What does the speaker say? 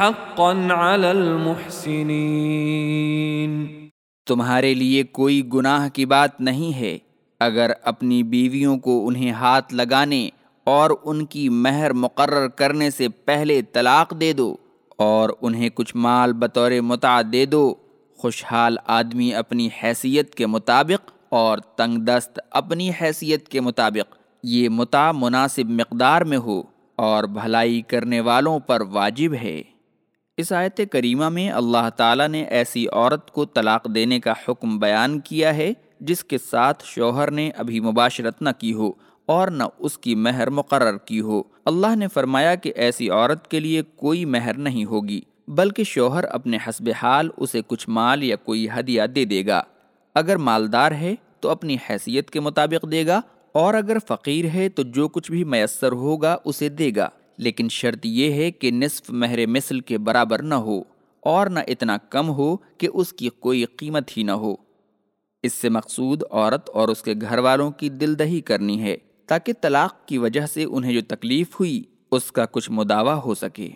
حقا على المحسنين۔ تمہارے لیے کوئی گناہ کی بات نہیں ہے۔ اگر اپنی بیویوں کو انہیں ہاتھ لگانے اور ان کی مہر مقرر کرنے سے پہلے طلاق دے دو اور انہیں کچھ مال بطور متع دے دو، خوشحال آدمی اپنی حیثیت کے مطابق اور تنگ دست اپنی حیثیت کے مطابق یہ متع مناسب مقدار میں ہو اور بھلائی کرنے والوں پر واجب ہے۔ اس آیت کریمہ میں اللہ تعالیٰ نے ایسی عورت کو طلاق دینے کا حکم بیان کیا ہے، جس کے ساتھ شوہر نے ابھی مباشرت نہ کی ہو اور نہ اس کی مہر مقرر کی ہو۔ اللہ نے فرمایا کہ ایسی عورت کے لیے کوئی مہر نہیں ہوگی، بلکہ شوہر اپنے حسب حال اسے کچھ مال یا کوئی ہدیہ دے دے گا۔ اگر مالدار ہے تو اپنی حیثیت کے مطابق دے گا، اور اگر فقیر ہے تو جو کچھ بھی میسر ہوگا اسے دے گا۔ لیکن شرط یہ ہے کہ نصف مہر مثل کے برابر نہ ہو اور نہ اتنا کم ہو کہ اس کی کوئی قیمت ہی نہ ہو۔ اس سے مقصود عورت اور اس کے گھر والوں کی دل دہی کرنی ہے تاکہ طلاق کی وجہ سے انہیں جو تکلیف ہوئی اس کا کچھ مداوع ہو سکے۔